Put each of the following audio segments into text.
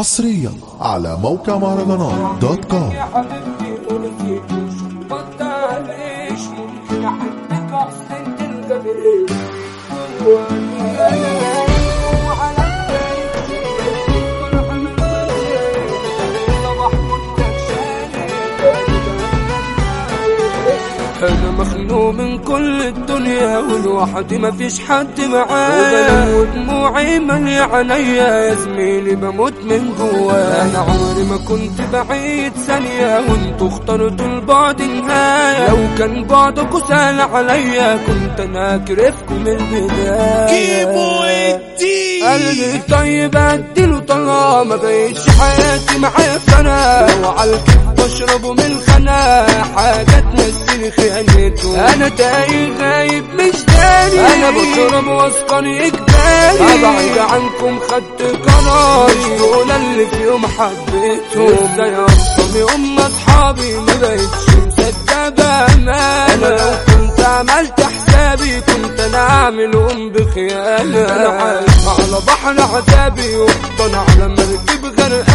حصريا على موقع مهرجانات دوت كوم. يا حبيبتي أنا مخنوق من كل الدنيا ولوحدي مفيش حد معايا. وبنام ودموعي مالية عينيا يا زميلي بموت من جوايا. أنا عمري ما كنت بعيد ثانية وانتوا اخترتوا البعد نهاية لو كان بعدكوا سهل عليا كنت أنا كرفكم من البداية. قلبي طيب اديله طلع ما بقتش حياتي معاه فانا لو على بشربه من الخنا حاجة تنسيني خيانته أنا تايه غايب مش داني أنا بشرب واسكر يجبالي ابعد عنكم خدت قرار دول اللي في يوم حبيتهم إزاي أصلا يوم أصحابي. ما بقتش مصدق أنا لو كنت عملت حسابي كنت أنا أعملهم بخيانة. أنا عايش على بحر عذابي. وافضل على مركب غرقانه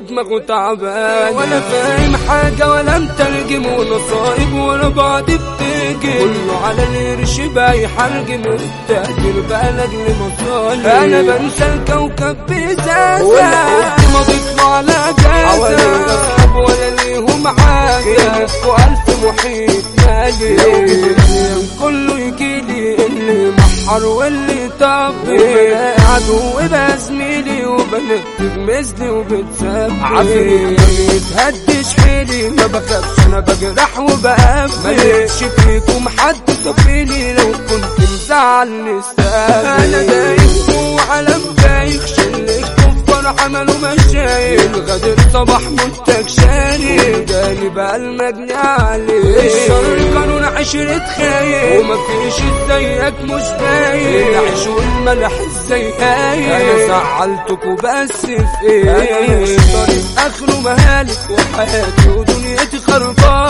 ودماغه تعبان ولا فاهم حاجة ولا مترجم ونصايب ولا بعض بتيجي كله على القرش بقى يحرجم والتاجر بقى لاجل مصالح أنا بنسى الكوكب بزازة والحب ما بيطلع على جازة ولا ليهم عادة وألف محيط مالي. اللي محر واللي طبي عدو بقى زميلي وبنكتب مثلي وبتسبي عفريت ما بيتهدش حيلي ما بخافش أنا بجرح وبقفل. ما لقيتش فيكم حد صفيلي لو كنت مزعل أنا مشايخ غدر صباح جاني بقى المجني عليه. الشر قانون عشرة خايف ومفيش زيك مش باين. العيش والملح إزاي هايل أنا زعلتكوا بس في إيه طريق اخره مهالك وحياتي ودنيتي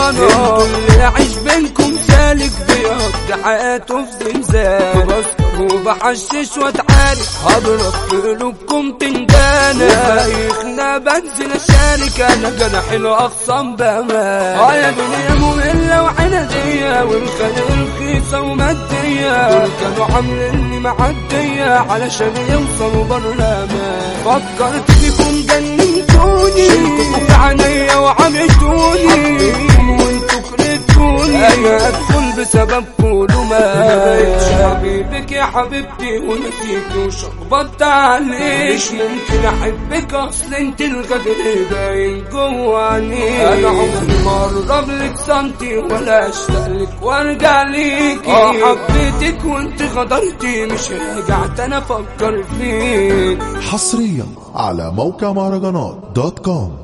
أنتوا اللي عايش بينكم سالك بيقضي حياته في زنزانة بسكر وبحشش واتعارك هضرب قلوبكم تنجانة بايخنا بنزل اشارك أنا جناحي الاخصم بأمان. آه يا دنيا مملة وعنادية. والخلق رخيصة ومادية. كانوا عامليني معدية. علشان يوصلوا برلمان فكرت فيكم جننتوني شلتكم في عينيا وعملتوني. وانتوا كرهتوني أنا أدخل بسبب كله ما بقتش حبيبك يا حبيبتي ونسيت وشخبطت عليك مش ممكن أحبك اصل انت الغدر باين جواني أنا عمري ما اقرب لك سنتي ولا اشتاق لك وارجع ليكي. آه. حبيتك وأنت غدرتي مش رجعت أنا أفكر فيك. حصريا على موقع مهرجانات دوت كوم.